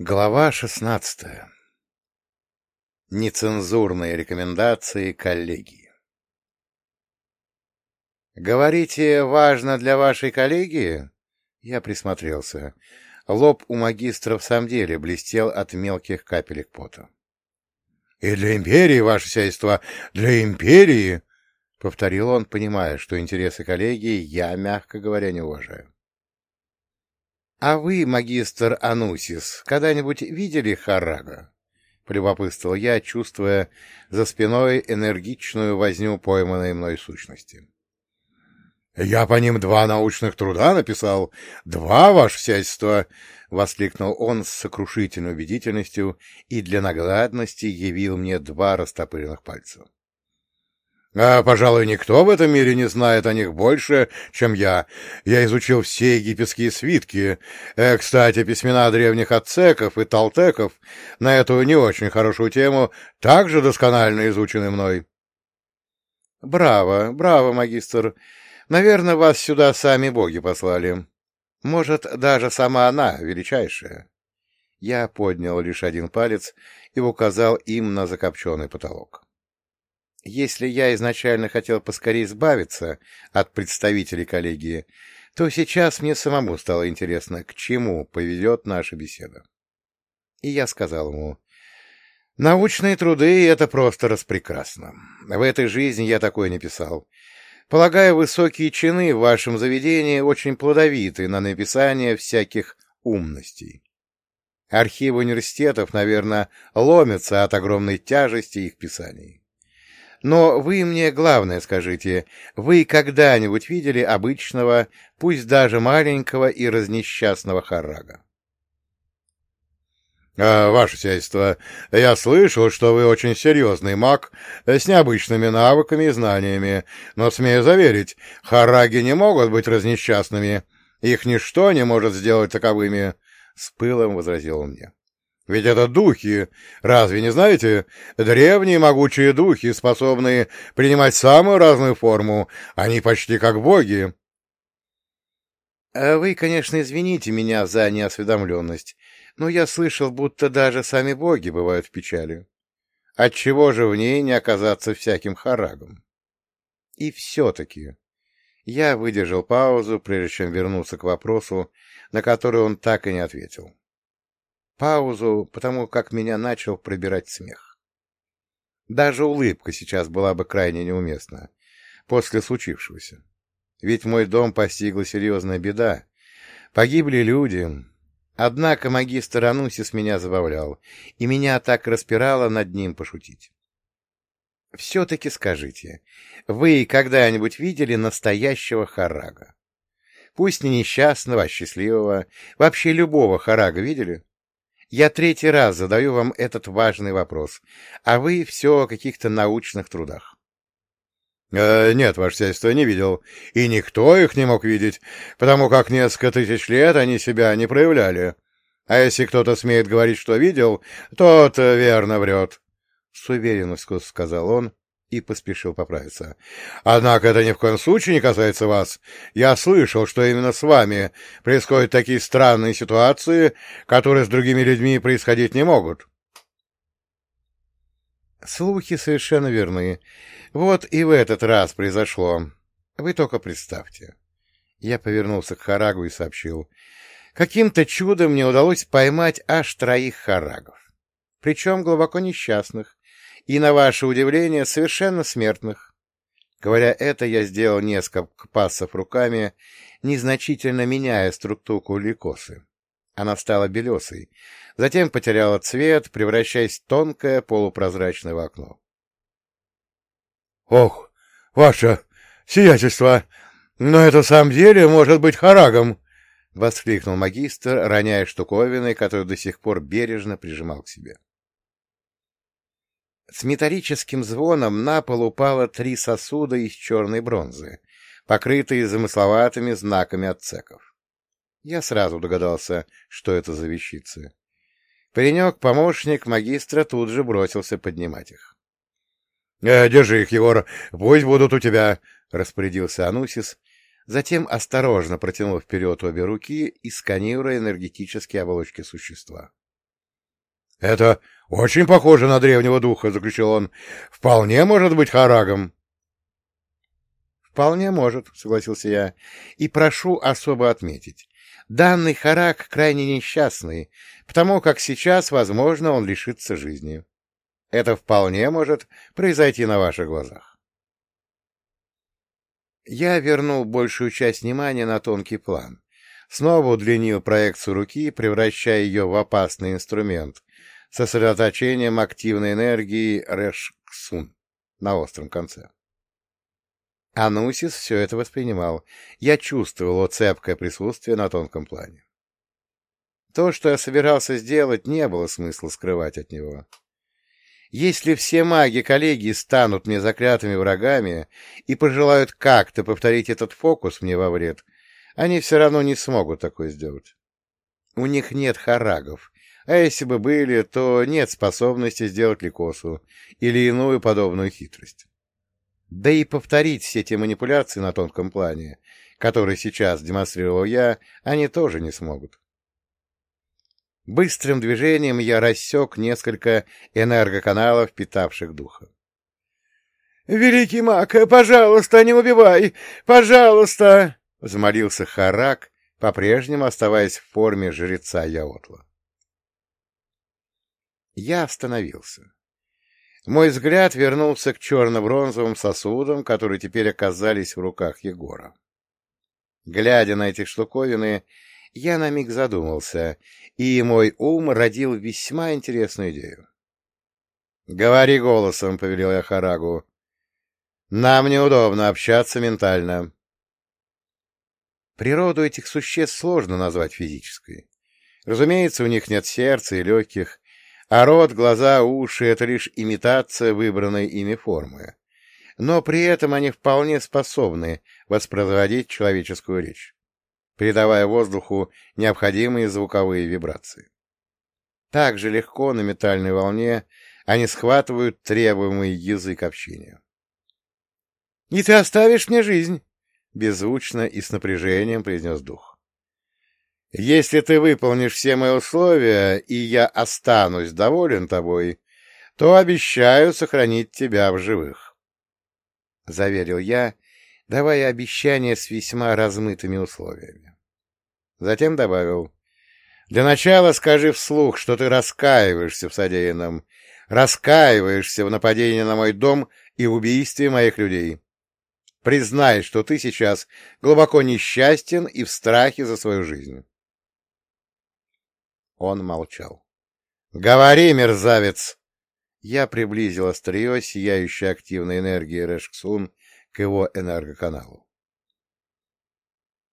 Глава шестнадцатая. Нецензурные рекомендации коллегии. «Говорите, важно для вашей коллегии?» Я присмотрелся. Лоб у магистра в самом деле блестел от мелких капелек пота. «И для империи, ваше сельство, для империи!» — повторил он, понимая, что интересы коллегии я, мягко говоря, не уважаю. — А вы, магистр Анусис, когда-нибудь видели Харага? — полюбопытствовал я, чувствуя за спиной энергичную возню пойманной мной сущности. — Я по ним два научных труда написал. Два, ваше сельство! — воскликнул он с сокрушительной убедительностью и для наглядности явил мне два растопыренных пальца. А, пожалуй, никто в этом мире не знает о них больше, чем я. Я изучил все египетские свитки. Э, кстати, письмена древних ацеков и талтеков на эту не очень хорошую тему также досконально изучены мной. Браво, браво, магистр. Наверное, вас сюда сами боги послали. Может, даже сама она, величайшая. Я поднял лишь один палец и указал им на закопченный потолок. Если я изначально хотел поскорее избавиться от представителей коллегии, то сейчас мне самому стало интересно, к чему поведет наша беседа. И я сказал ему, научные труды — это просто распрекрасно. В этой жизни я такое не писал. Полагаю, высокие чины в вашем заведении очень плодовиты на написание всяких умностей. Архивы университетов, наверное, ломятся от огромной тяжести их писаний. Но вы мне главное скажите, вы когда-нибудь видели обычного, пусть даже маленького и разнесчастного харрага? А, «Ваше сельство, я слышал, что вы очень серьезный маг с необычными навыками и знаниями, но, смею заверить, хараги не могут быть разнесчастными, их ничто не может сделать таковыми», — с пылом возразил он мне. Ведь это духи, разве не знаете? Древние могучие духи, способные принимать самую разную форму. Они почти как боги. А вы, конечно, извините меня за неосведомленность, но я слышал, будто даже сами боги бывают в печали. Отчего же в ней не оказаться всяким харагом? И все-таки я выдержал паузу, прежде чем вернуться к вопросу, на который он так и не ответил паузу, потому как меня начал пробирать смех. Даже улыбка сейчас была бы крайне неуместна после случившегося. Ведь мой дом постигла серьезная беда. Погибли люди. Однако магистр Анусис меня забавлял, и меня так распирало над ним пошутить. Все-таки скажите, вы когда-нибудь видели настоящего харага? Пусть не несчастного, а счастливого. Вообще любого харага видели? Я третий раз задаю вам этот важный вопрос, а вы все о каких-то научных трудах. Э, нет, ваше сельство, не видел. И никто их не мог видеть, потому как несколько тысяч лет они себя не проявляли. А если кто-то смеет говорить, что видел, тот верно врет. С уверенностью сказал он и поспешил поправиться. «Однако это ни в коем случае не касается вас. Я слышал, что именно с вами происходят такие странные ситуации, которые с другими людьми происходить не могут». Слухи совершенно верны. Вот и в этот раз произошло. Вы только представьте. Я повернулся к Харагу и сообщил. Каким-то чудом мне удалось поймать аж троих Харагов. Причем глубоко несчастных и, на ваше удивление, совершенно смертных. Говоря это, я сделал несколько пассов руками, незначительно меняя структуру лейкосы. Она стала белесой, затем потеряла цвет, превращаясь в тонкое полупрозрачное окно. — Ох, ваше сиятельство! Но это в самом деле может быть харагом! — воскликнул магистр, роняя штуковины, которую до сих пор бережно прижимал к себе. — с металлическим звоном на пол упало три сосуда из черной бронзы, покрытые замысловатыми знаками отцеков. Я сразу догадался, что это за вещицы. Паренек-помощник магистра тут же бросился поднимать их. «Э, — Держи их, Егор, пусть будут у тебя, — распорядился Анусис, затем осторожно протянул вперед обе руки и сканируя энергетические оболочки существа. — Это очень похоже на древнего духа, — заключил он. — Вполне может быть Харагом. — Вполне может, — согласился я. — И прошу особо отметить. Данный Харак крайне несчастный, потому как сейчас, возможно, он лишится жизни. Это вполне может произойти на ваших глазах. Я вернул большую часть внимания на тонкий план. Снова удлинил проекцию руки, превращая ее в опасный инструмент, сосредоточением активной энергии Решксун на остром конце. Анусис все это воспринимал. Я чувствовал цепкое присутствие на тонком плане. То, что я собирался сделать, не было смысла скрывать от него. Если все маги коллегии станут мне заклятыми врагами и пожелают как-то повторить этот фокус мне во вред, они все равно не смогут такое сделать. У них нет харагов, а если бы были, то нет способности сделать ликосу или иную подобную хитрость. Да и повторить все те манипуляции на тонком плане, которые сейчас демонстрировал я, они тоже не смогут. Быстрым движением я рассек несколько энергоканалов, питавших духа. — Великий маг, пожалуйста, не убивай! Пожалуйста! — взмолился Харак, по-прежнему оставаясь в форме жреца Яотла. Я остановился. Мой взгляд вернулся к черно-бронзовым сосудам, которые теперь оказались в руках Егора. Глядя на эти штуковины, я на миг задумался, и мой ум родил весьма интересную идею. — Говори голосом, — повелел я Харагу. — Нам неудобно общаться ментально. Природу этих существ сложно назвать физической. Разумеется, у них нет сердца и легких, а рот, глаза, уши — это лишь имитация выбранной ими формы. Но при этом они вполне способны воспроизводить человеческую речь, передавая воздуху необходимые звуковые вибрации. Так же легко на метальной волне они схватывают требуемый язык общения. — И ты оставишь мне жизнь? — беззвучно и с напряжением произнес дух. Если ты выполнишь все мои условия, и я останусь доволен тобой, то обещаю сохранить тебя в живых. — заверил я, давая обещание с весьма размытыми условиями. Затем добавил. — Для начала скажи вслух, что ты раскаиваешься в содеянном, раскаиваешься в нападении на мой дом и убийстве моих людей. Признай, что ты сейчас глубоко несчастен и в страхе за свою жизнь. Он молчал. — Говори, мерзавец! Я приблизил острие, сияющей активной энергии Решксун, к его энергоканалу.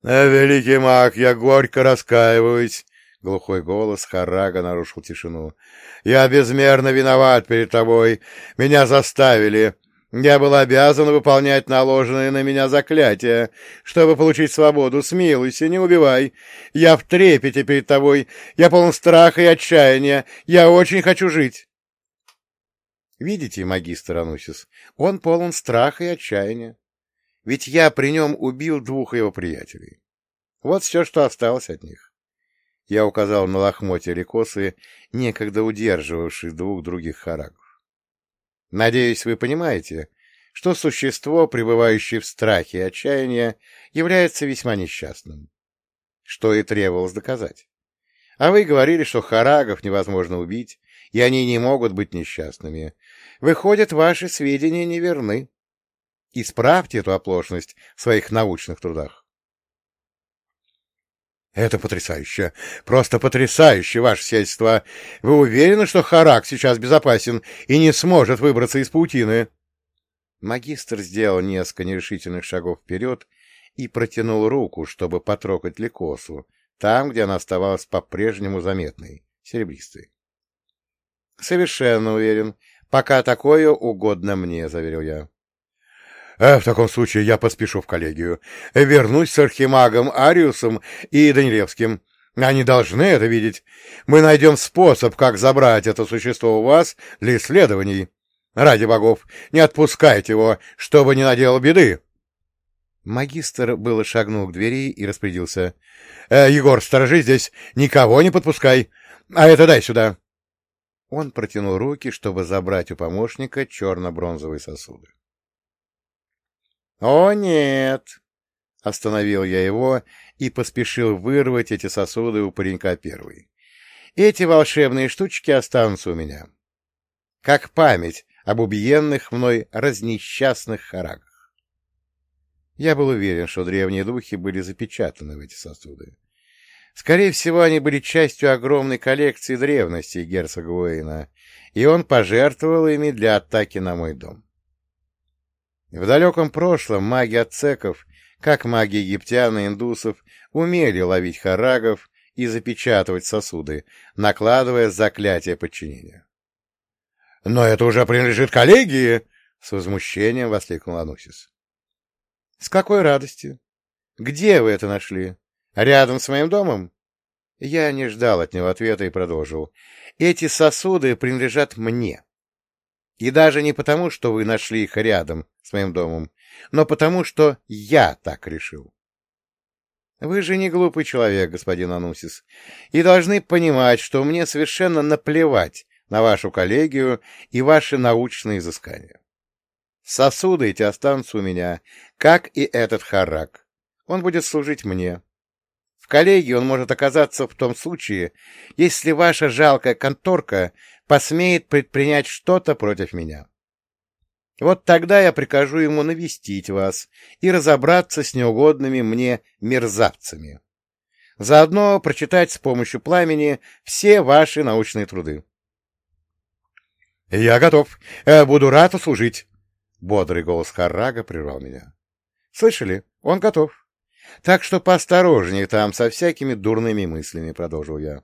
«Э, — Великий маг, я горько раскаиваюсь! — глухой голос Харага нарушил тишину. — Я безмерно виноват перед тобой. Меня заставили. Я был обязан выполнять наложенные на меня заклятия, чтобы получить свободу. Смилуйся, не убивай. Я в трепете перед тобой. Я полон страха и отчаяния. Я очень хочу жить. Видите, магистр Анусис, он полон страха и отчаяния. Ведь я при нем убил двух его приятелей. Вот все, что осталось от них. Я указал на лохмотья или косы, некогда удерживавшие двух других харагов. Надеюсь, вы понимаете, что существо, пребывающее в страхе и отчаянии, является весьма несчастным. Что и требовалось доказать. А вы говорили, что харагов невозможно убить, и они не могут быть несчастными. Выходят, ваши сведения неверны. Исправьте эту оплошность в своих научных трудах. Это потрясающе! Просто потрясающе, ваше сельство! Вы уверены, что Харак сейчас безопасен и не сможет выбраться из паутины? Магистр сделал несколько нерешительных шагов вперед и протянул руку, чтобы потрогать Ликосу, там, где она оставалась по-прежнему заметной, серебристой. — Совершенно уверен. Пока такое угодно мне, — заверил я. Э, в таком случае я поспешу в коллегию. Вернусь с архимагом Ариусом и Данилевским. Они должны это видеть. Мы найдем способ, как забрать это существо у вас для исследований. Ради богов, не отпускайте его, чтобы не наделал беды. Магистр было шагнул к двери и распорядился. «Э, — Егор, сторожи здесь, никого не подпускай. А это дай сюда. Он протянул руки, чтобы забрать у помощника черно-бронзовые сосуды. «О, нет!» — остановил я его и поспешил вырвать эти сосуды у паренька первый. «Эти волшебные штучки останутся у меня. Как память об убиенных мной разнесчастных харагах». Я был уверен, что древние духи были запечатаны в эти сосуды. Скорее всего, они были частью огромной коллекции древностей герцога Уэйна, и он пожертвовал ими для атаки на мой дом. В далеком прошлом маги ацеков, как маги египтян и индусов, умели ловить харагов и запечатывать сосуды, накладывая заклятие подчинения. — Но это уже принадлежит коллегии! — с возмущением воскликнул Анусис. — С какой радостью! Где вы это нашли? Рядом с моим домом? Я не ждал от него ответа и продолжил. Эти сосуды принадлежат мне. И даже не потому, что вы нашли их рядом с моим домом, но потому, что я так решил. Вы же не глупый человек, господин Анусис, и должны понимать, что мне совершенно наплевать на вашу коллегию и ваши научные изыскания. Сосуды эти останутся у меня, как и этот харак. Он будет служить мне. В коллегии он может оказаться в том случае, если ваша жалкая конторка посмеет предпринять что-то против меня. Вот тогда я прикажу ему навестить вас и разобраться с неугодными мне мерзавцами. Заодно прочитать с помощью пламени все ваши научные труды. — Я готов. Э, буду рад услужить. Бодрый голос Харрага прервал меня. — Слышали? Он готов. Так что поосторожнее там со всякими дурными мыслями, — продолжил я.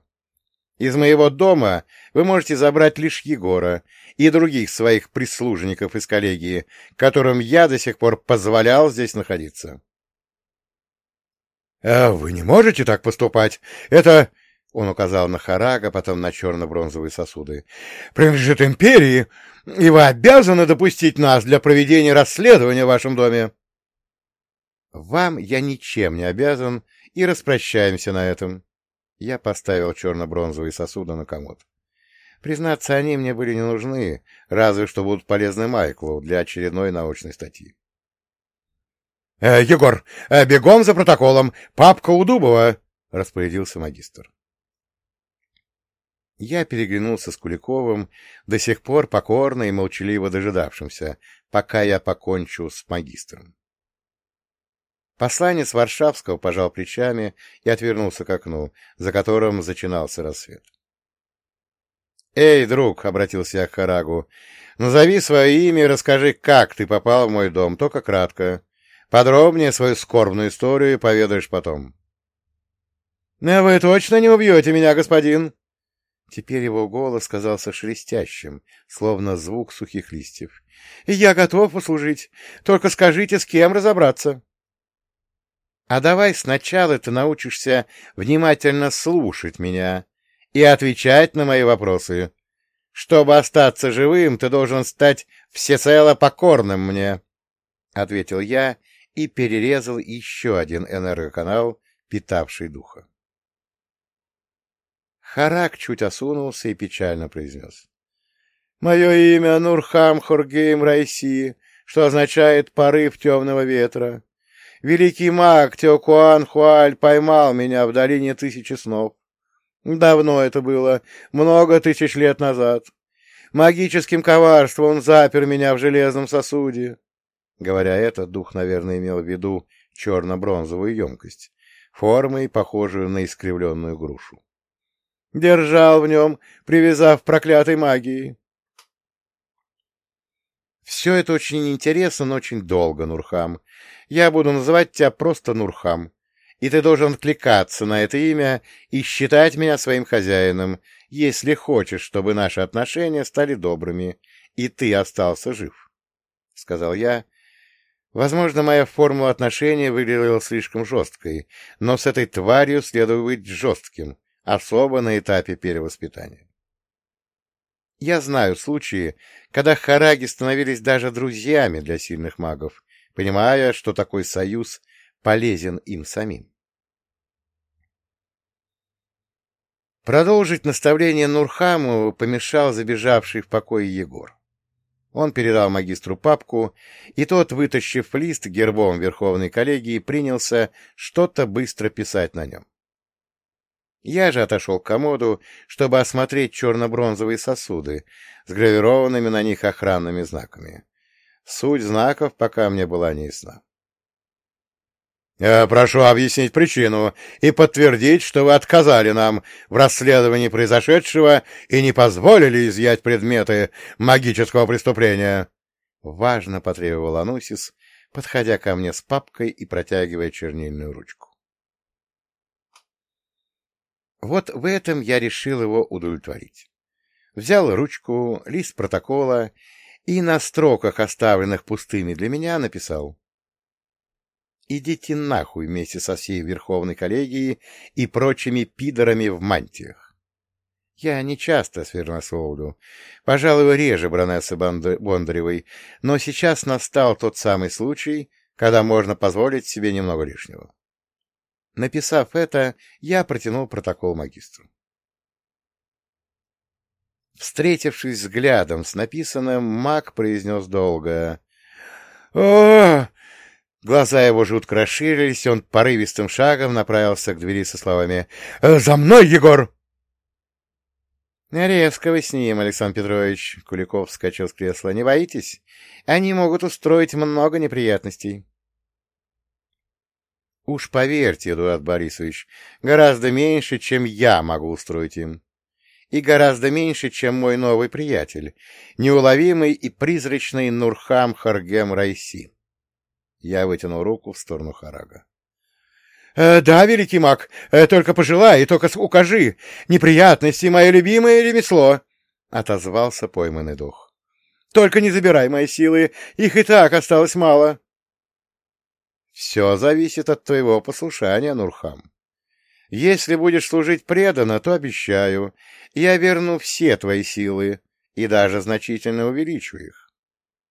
Из моего дома вы можете забрать лишь Егора и других своих прислужников из коллегии, которым я до сих пор позволял здесь находиться. — А вы не можете так поступать. Это... — он указал на Харага, потом на черно-бронзовые сосуды. — Принадлежит империи, и вы обязаны допустить нас для проведения расследования в вашем доме. Вам я ничем не обязан, и распрощаемся на этом. Я поставил черно-бронзовые сосуды на комод. Признаться, они мне были не нужны, разве что будут полезны Майклу для очередной научной статьи. «Э, — Егор, э, бегом за протоколом! Папка у Дубова! — распорядился магистр. Я переглянулся с Куликовым, до сих пор покорно и молчаливо дожидавшимся, пока я покончу с магистром. Посланец Варшавского пожал плечами и отвернулся к окну, за которым зачинался рассвет. — Эй, друг, — обратился я к Харагу, — назови свое имя и расскажи, как ты попал в мой дом, только кратко. Подробнее свою скорбную историю поведаешь потом. — Вы точно не убьете меня, господин? Теперь его голос казался шелестящим, словно звук сухих листьев. — Я готов послужить. Только скажите, с кем разобраться. — а давай сначала ты научишься внимательно слушать меня и отвечать на мои вопросы. Чтобы остаться живым, ты должен стать всецело покорным мне, — ответил я и перерезал еще один энергоканал, питавший духа. Харак чуть осунулся и печально произнес. — Мое имя Нурхам Хоргейм Райси, что означает «порыв темного ветра». Великий маг Теокуан Хуаль поймал меня в долине тысячи снов. Давно это было, много тысяч лет назад. Магическим коварством он запер меня в железном сосуде. Говоря это, дух, наверное, имел в виду черно-бронзовую емкость, формой, похожую на искривленную грушу. Держал в нем, привязав проклятой магией. Все это очень интересно, но очень долго, Нурхам. Я буду называть тебя просто Нурхам, и ты должен откликаться на это имя и считать меня своим хозяином, если хочешь, чтобы наши отношения стали добрыми, и ты остался жив, — сказал я. Возможно, моя формула отношения выглядела слишком жесткой, но с этой тварью следует быть жестким, особо на этапе перевоспитания. Я знаю случаи, когда хараги становились даже друзьями для сильных магов, понимая, что такой союз полезен им самим. Продолжить наставление Нурхаму помешал забежавший в покое Егор. Он передал магистру папку, и тот, вытащив лист гербом Верховной коллегии, принялся что-то быстро писать на нем. Я же отошел к комоду, чтобы осмотреть черно-бронзовые сосуды с гравированными на них охранными знаками. Суть знаков пока мне была неясна. Прошу объяснить причину и подтвердить, что вы отказали нам в расследовании произошедшего и не позволили изъять предметы магического преступления. Важно потребовал Анусис, подходя ко мне с папкой и протягивая чернильную ручку. Вот в этом я решил его удовлетворить. Взял ручку, лист протокола и на строках, оставленных пустыми для меня, написал идите нахуй вместе со всей Верховной коллегией и прочими пидорами в мантиях. Я не часто свернословлю, пожалуй, реже баронессы Бондаревой, но сейчас настал тот самый случай, когда можно позволить себе немного лишнего. Написав это, я протянул протокол магистру. Встретившись взглядом с написанным, маг произнес долго. — О, Глаза его жутко расширились, и он порывистым шагом направился к двери со словами «Э, «За мной, Егор!» «Резко вы с ним, Александр Петрович!» — Куликов вскочил с кресла. «Не боитесь? Они могут устроить много неприятностей». «Уж поверьте, Эдуард Борисович, гораздо меньше, чем я могу устроить им. И гораздо меньше, чем мой новый приятель, неуловимый и призрачный Нурхам Харгем Райси». Я вытянул руку в сторону Харага. «Э, — Да, великий маг, э, только пожелай и только укажи. Неприятности — мое любимое ремесло, — отозвался пойманный дух. — Только не забирай мои силы, их и так осталось мало. — Все зависит от твоего послушания, Нурхам. Если будешь служить преданно, то обещаю, я верну все твои силы и даже значительно увеличу их.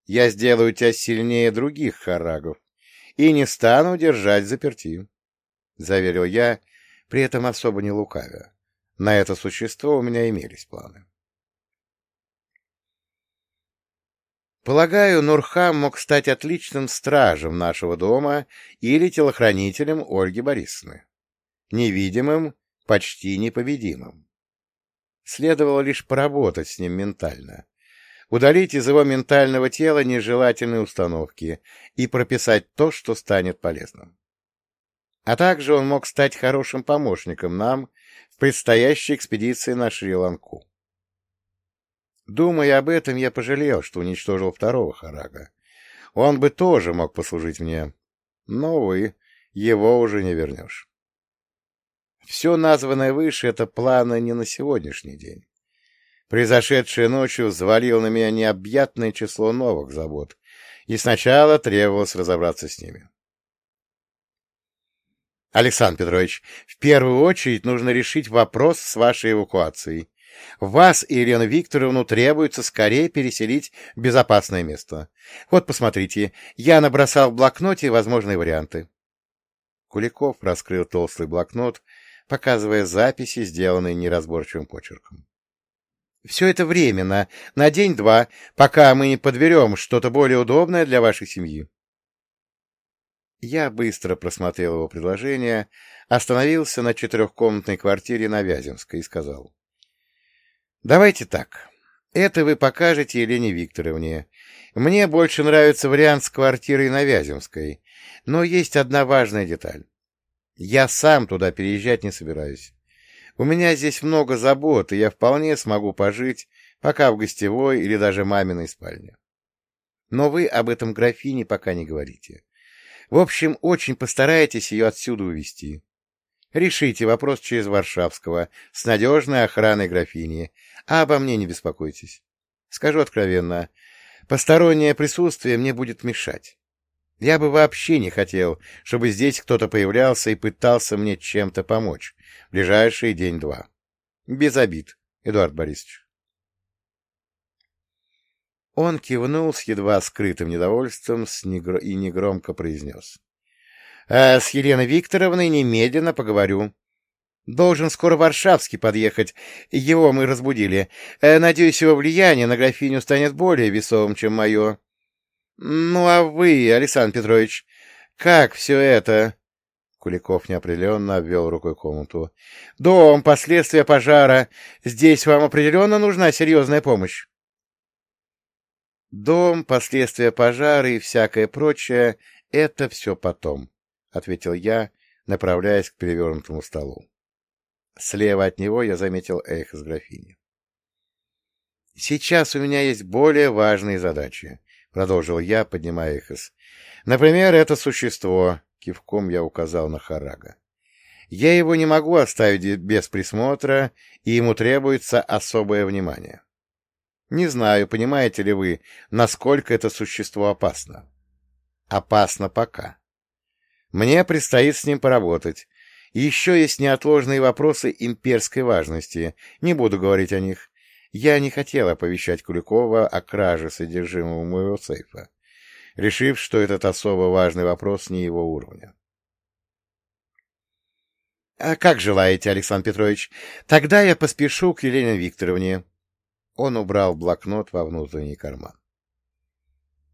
Я сделаю тебя сильнее других харагов и не стану держать заперти, — заверил я, при этом особо не лукавя. На это существо у меня имелись планы. Полагаю, Нурхам мог стать отличным стражем нашего дома или телохранителем Ольги Борисовны. Невидимым, почти непобедимым. Следовало лишь поработать с ним ментально, удалить из его ментального тела нежелательные установки и прописать то, что станет полезным. А также он мог стать хорошим помощником нам в предстоящей экспедиции на Шри-Ланку. Думая об этом, я пожалел, что уничтожил второго Харага. Он бы тоже мог послужить мне, но, увы, его уже не вернешь. Все названное выше — это планы не на сегодняшний день. Произошедшее ночью взвалило на меня необъятное число новых забот, и сначала требовалось разобраться с ними. Александр Петрович, в первую очередь нужно решить вопрос с вашей эвакуацией. Вас Елену Викторовну требуется скорее переселить в безопасное место. Вот, посмотрите, я набросал в блокноте возможные варианты. Куликов раскрыл толстый блокнот, показывая записи, сделанные неразборчивым почерком. Все это временно, на день-два, пока мы не подберем что-то более удобное для вашей семьи. Я быстро просмотрел его предложение, остановился на четырехкомнатной квартире на Вяземской и сказал. — Давайте так. Это вы покажете Елене Викторовне. Мне больше нравится вариант с квартирой на Вяземской, но есть одна важная деталь. Я сам туда переезжать не собираюсь. У меня здесь много забот, и я вполне смогу пожить, пока в гостевой или даже маминой спальне. Но вы об этом графине пока не говорите. В общем, очень постарайтесь ее отсюда увезти. Решите вопрос через Варшавского с надежной охраной графини, а обо мне не беспокойтесь. Скажу откровенно, постороннее присутствие мне будет мешать. Я бы вообще не хотел, чтобы здесь кто-то появлялся и пытался мне чем-то помочь в ближайший день-два. Без обид, Эдуард Борисович. Он кивнул с едва скрытым недовольством и негромко произнес. «Э, — С Еленой Викторовной немедленно поговорю. Должен скоро Варшавский подъехать. Его мы разбудили. Э, надеюсь, его влияние на графиню станет более весовым, чем мое. Ну, а вы, Александр Петрович, как все это? Куликов неопределенно обвел рукой комнату. «Дом, последствия пожара. Здесь вам определенно нужна серьезная помощь». «Дом, последствия пожара и всякое прочее — это все потом», — ответил я, направляясь к перевернутому столу. Слева от него я заметил эхо с графини. «Сейчас у меня есть более важные задачи», — продолжил я, поднимая эхос. «Например, это существо, Кивком я указал на Харага. Я его не могу оставить без присмотра, и ему требуется особое внимание. Не знаю, понимаете ли вы, насколько это существо опасно. Опасно пока. Мне предстоит с ним поработать. Еще есть неотложные вопросы имперской важности. Не буду говорить о них. Я не хотел оповещать Куликова о краже содержимого моего сейфа решив, что этот особо важный вопрос не его уровня. — А как желаете, Александр Петрович. Тогда я поспешу к Елене Викторовне. Он убрал блокнот во внутренний карман.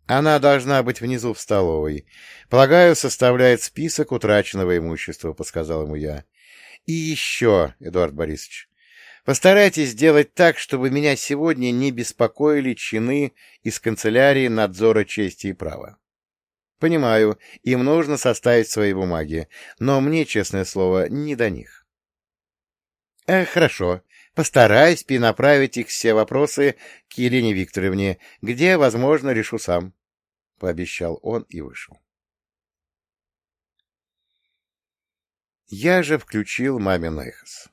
Она должна быть внизу в столовой. Полагаю, составляет список утраченного имущества, — подсказал ему я. — И еще, Эдуард Борисович, Постарайтесь сделать так, чтобы меня сегодня не беспокоили чины из канцелярии надзора чести и права. Понимаю, им нужно составить свои бумаги, но мне, честное слово, не до них. Э, хорошо, постараюсь перенаправить их все вопросы к Елене Викторовне, где, возможно, решу сам, — пообещал он и вышел. Я же включил мамин эхос.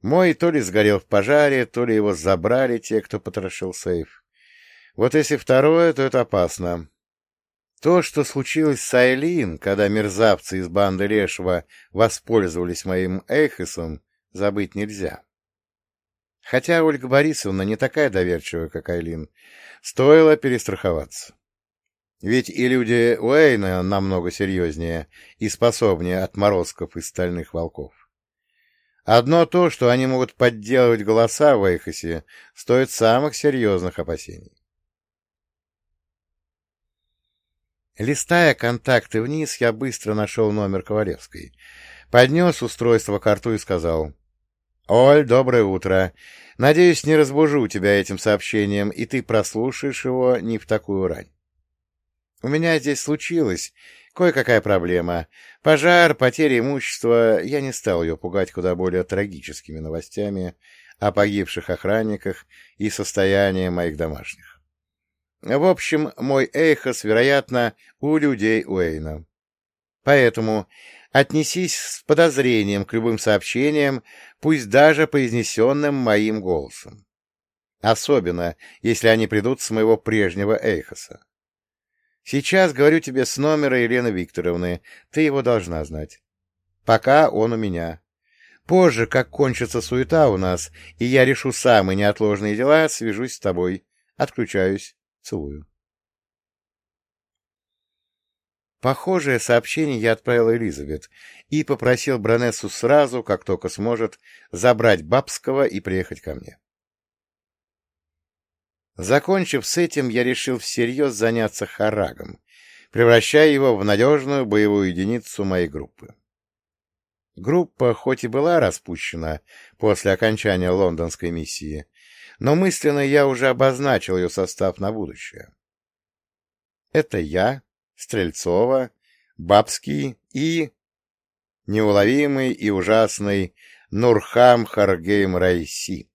Мой то ли сгорел в пожаре, то ли его забрали те, кто потрошил сейф. Вот если второе, то это опасно. То, что случилось с Айлин, когда мерзавцы из банды Лешего воспользовались моим Эйхесом, забыть нельзя. Хотя Ольга Борисовна не такая доверчивая, как Айлин, стоило перестраховаться. Ведь и люди Уэйна намного серьезнее и способнее отморозков и стальных волков. Одно то, что они могут подделывать голоса в Эйхосе, стоит самых серьезных опасений. Листая контакты вниз, я быстро нашел номер Ковалевской. Поднес устройство к рту и сказал. — Оль, доброе утро. Надеюсь, не разбужу тебя этим сообщением, и ты прослушаешь его не в такую рань. У меня здесь случилось Кое-какая проблема. Пожар, потеря имущества. Я не стал ее пугать куда более трагическими новостями о погибших охранниках и состоянии моих домашних. В общем, мой Эйхос, вероятно, у людей Уэйна. Поэтому отнесись с подозрением к любым сообщениям, пусть даже произнесенным моим голосом. Особенно, если они придут с моего прежнего Эйхоса. Сейчас говорю тебе с номера Елены Викторовны. Ты его должна знать. Пока он у меня. Позже, как кончится суета у нас, и я решу самые неотложные дела, свяжусь с тобой. Отключаюсь. Целую. Похожее сообщение я отправил Элизабет и попросил Бронессу сразу, как только сможет, забрать Бабского и приехать ко мне. Закончив с этим, я решил всерьез заняться Харагом, превращая его в надежную боевую единицу моей группы. Группа хоть и была распущена после окончания лондонской миссии, но мысленно я уже обозначил ее состав на будущее. Это я, Стрельцова, Бабский и... неуловимый и ужасный Нурхам Харгейм Райси.